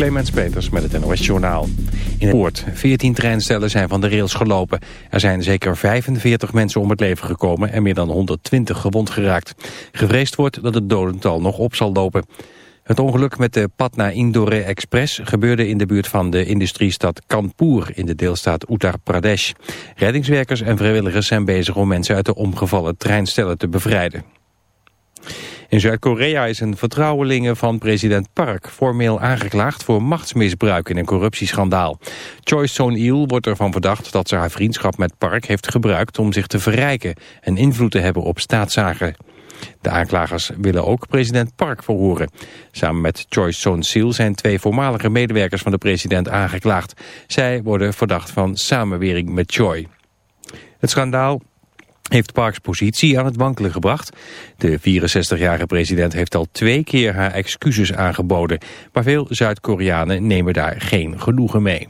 Clemens Peters met het NOS Journaal. In het poort 14 treinstellen zijn van de rails gelopen. Er zijn zeker 45 mensen om het leven gekomen en meer dan 120 gewond geraakt. Gevreesd wordt dat het dodental nog op zal lopen. Het ongeluk met de Patna-Indore Express gebeurde in de buurt van de industriestad Kanpur in de deelstaat Uttar Pradesh. Reddingswerkers en vrijwilligers zijn bezig om mensen uit de omgevallen treinstellen te bevrijden. In Zuid-Korea is een vertrouwelinge van president Park formeel aangeklaagd voor machtsmisbruik in een corruptieschandaal. Choi Son-il wordt ervan verdacht dat ze haar vriendschap met Park heeft gebruikt om zich te verrijken en invloed te hebben op staatszaken. De aanklagers willen ook president Park verhoren. Samen met Choi Son-sil zijn twee voormalige medewerkers van de president aangeklaagd. Zij worden verdacht van samenwerking met Choi. Het schandaal heeft Parks positie aan het wankelen gebracht. De 64-jarige president heeft al twee keer haar excuses aangeboden. Maar veel Zuid-Koreanen nemen daar geen genoegen mee.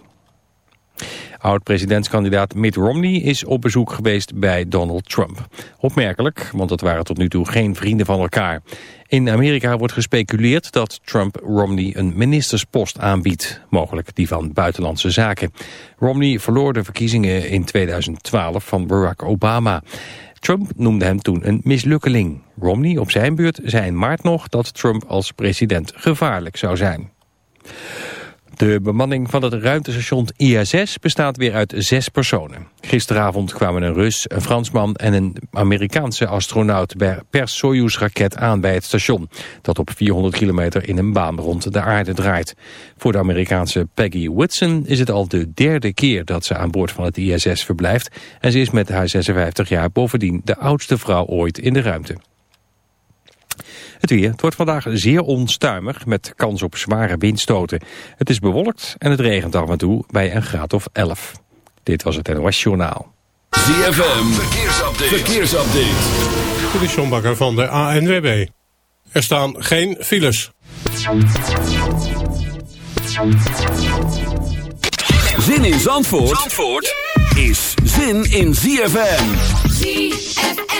Oud-presidentskandidaat Mitt Romney is op bezoek geweest bij Donald Trump. Opmerkelijk, want het waren tot nu toe geen vrienden van elkaar. In Amerika wordt gespeculeerd dat Trump Romney een ministerspost aanbiedt. Mogelijk die van Buitenlandse Zaken. Romney verloor de verkiezingen in 2012 van Barack Obama. Trump noemde hem toen een mislukkeling. Romney op zijn beurt zei in maart nog dat Trump als president gevaarlijk zou zijn. De bemanning van het ruimtestation ISS bestaat weer uit zes personen. Gisteravond kwamen een Rus, een Fransman en een Amerikaanse astronaut per Soyuz-raket aan bij het station, dat op 400 kilometer in een baan rond de aarde draait. Voor de Amerikaanse Peggy Whitson is het al de derde keer dat ze aan boord van het ISS verblijft en ze is met haar 56 jaar bovendien de oudste vrouw ooit in de ruimte. Het weer. Het wordt vandaag zeer onstuimig met kans op zware windstoten. Het is bewolkt en het regent af en toe bij een graad of 11. Dit was het NOS Journaal. ZFM. Verkeersupdate. Verkeersupdate. Dit is John Bakker van de ANWB. Er staan geen files. Zin in Zandvoort, Zandvoort is zin in ZFM. ZFM.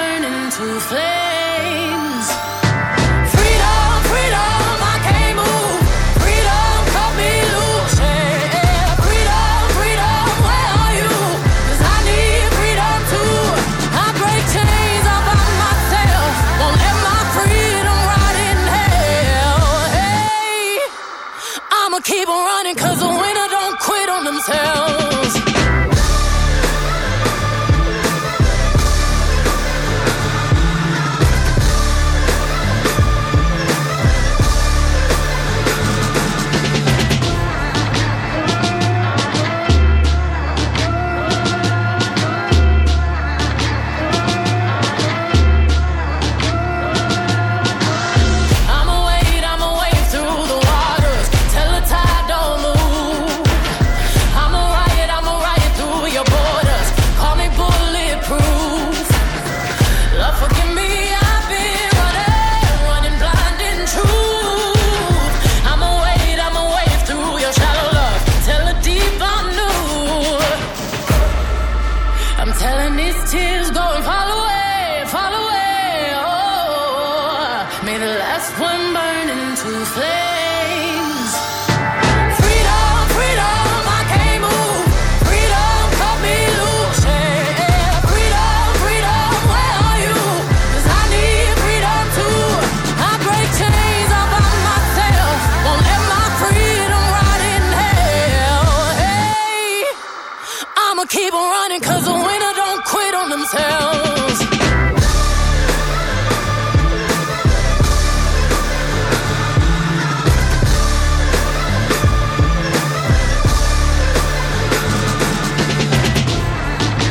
burn into flame.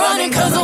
running cause the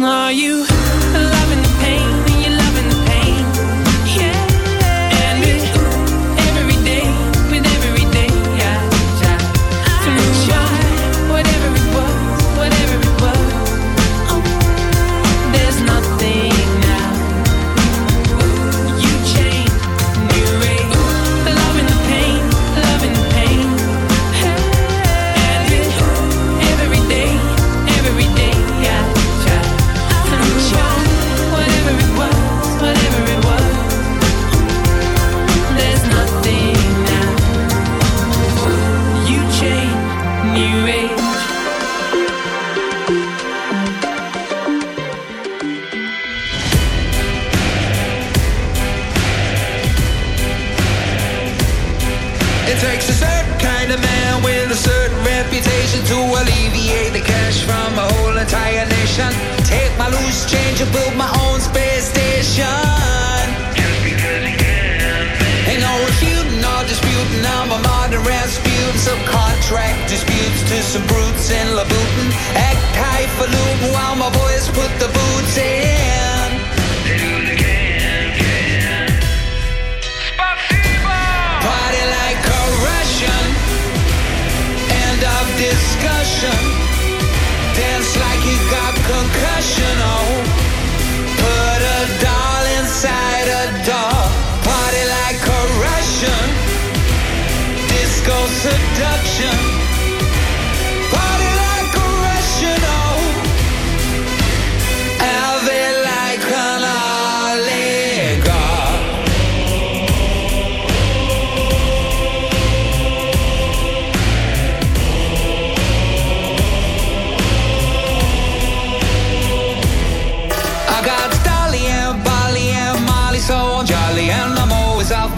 Are you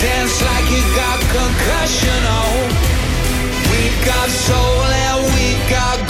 Dance like you got concussion, oh. We got soul and we got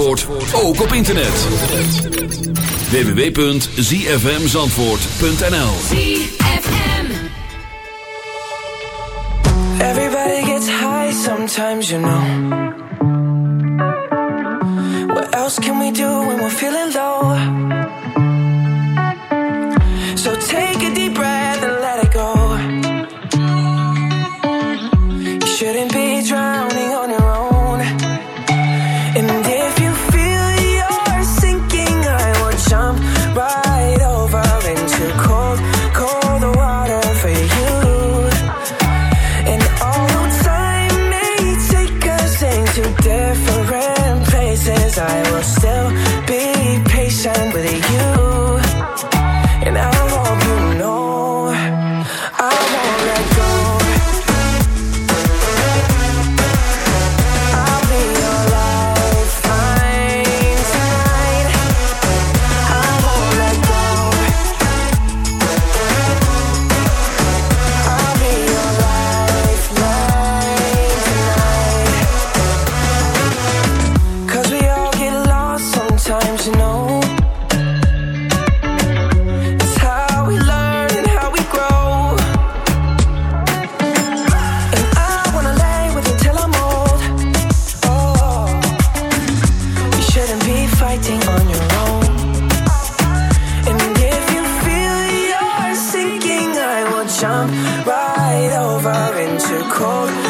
Zandvoort ook op internet. www.zfmzandvoort.nl Everybody gets high sometimes, you know What else can we do when we're feeling low? cold.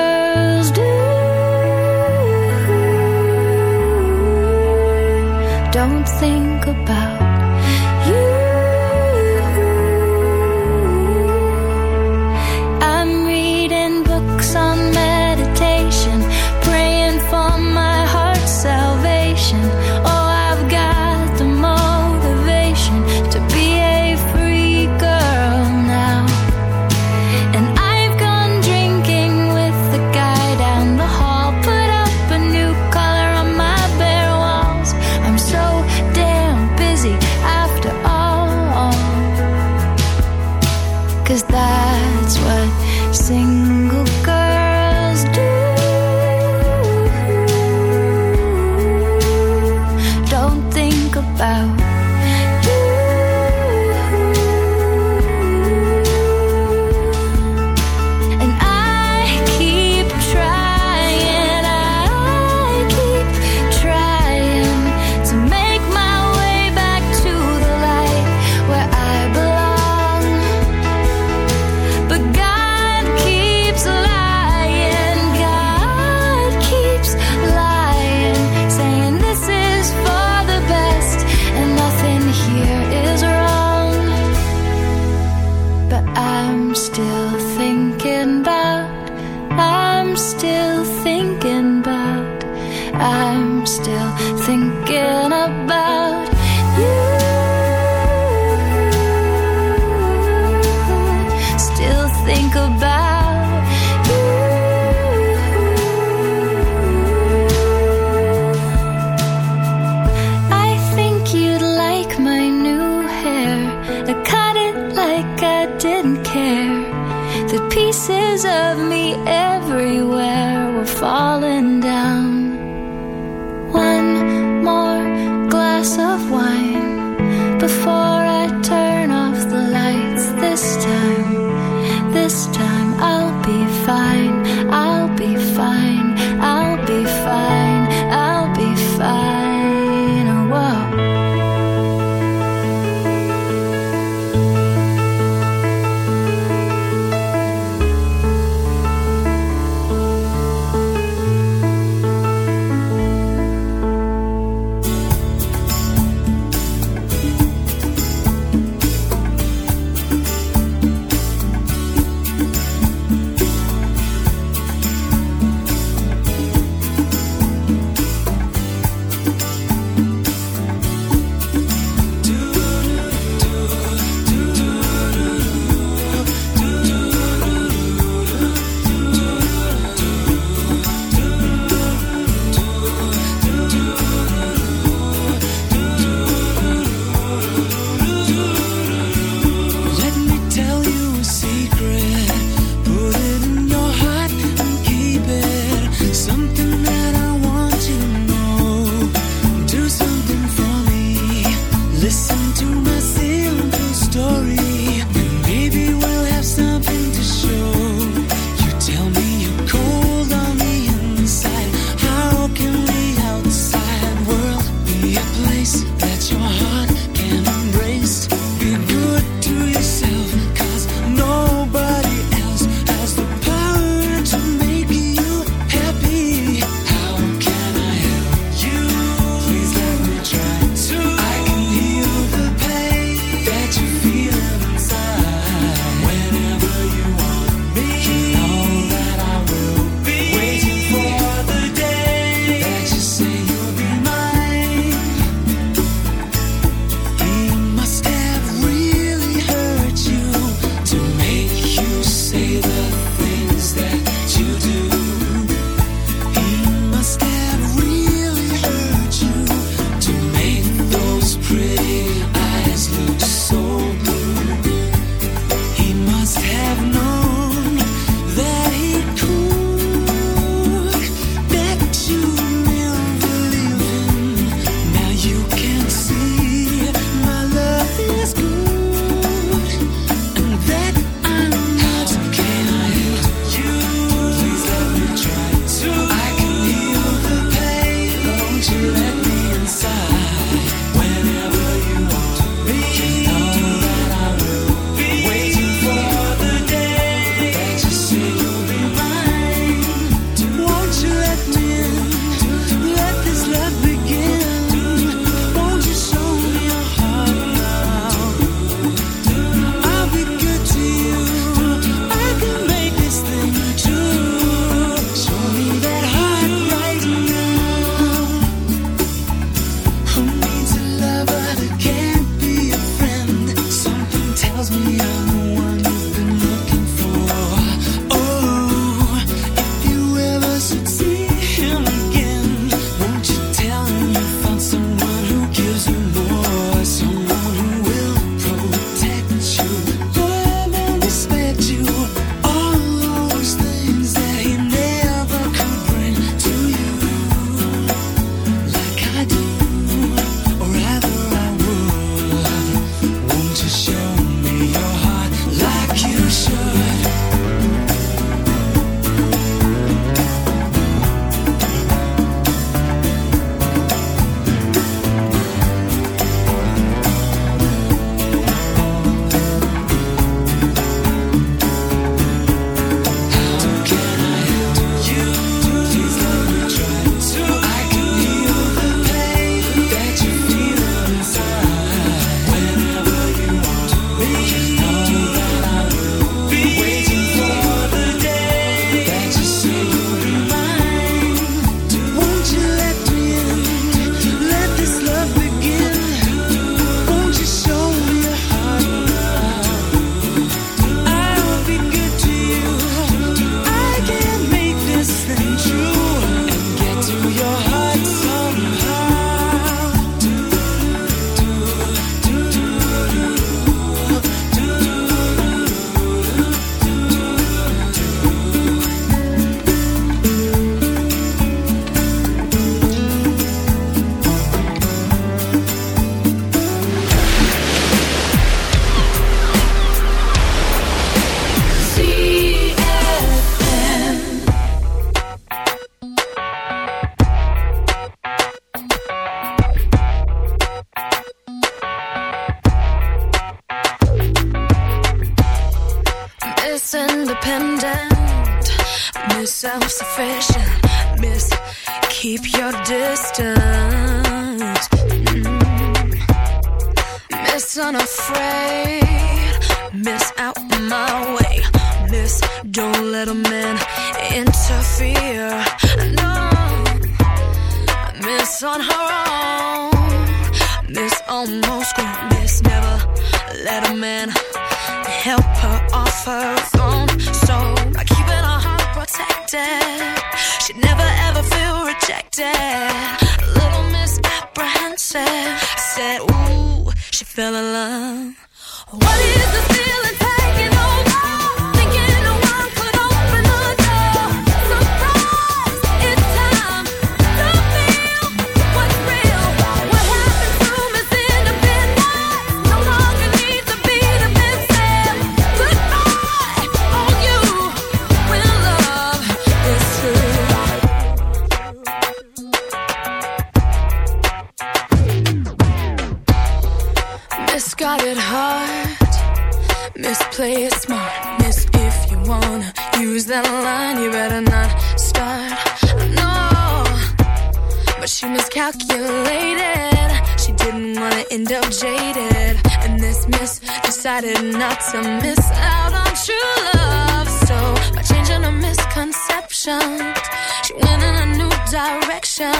wanna end up jaded. And this miss decided not to miss out on true love. So by changing her misconceptions, she went in a new direction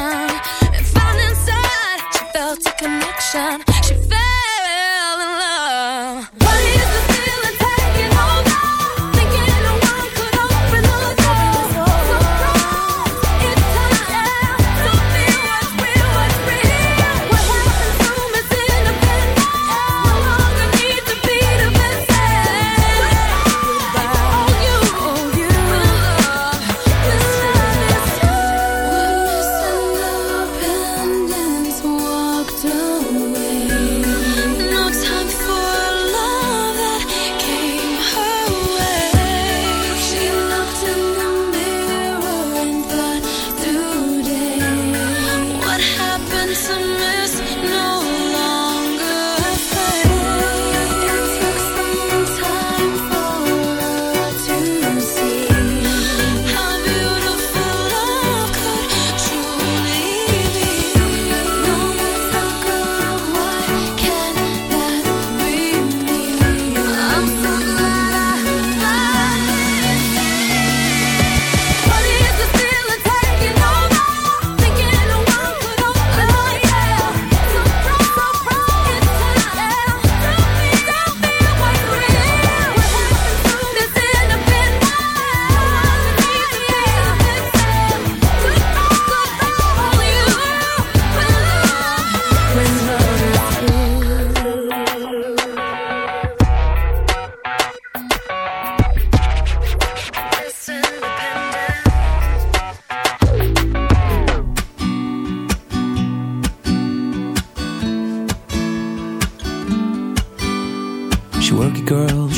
and found inside she felt a connection. She fell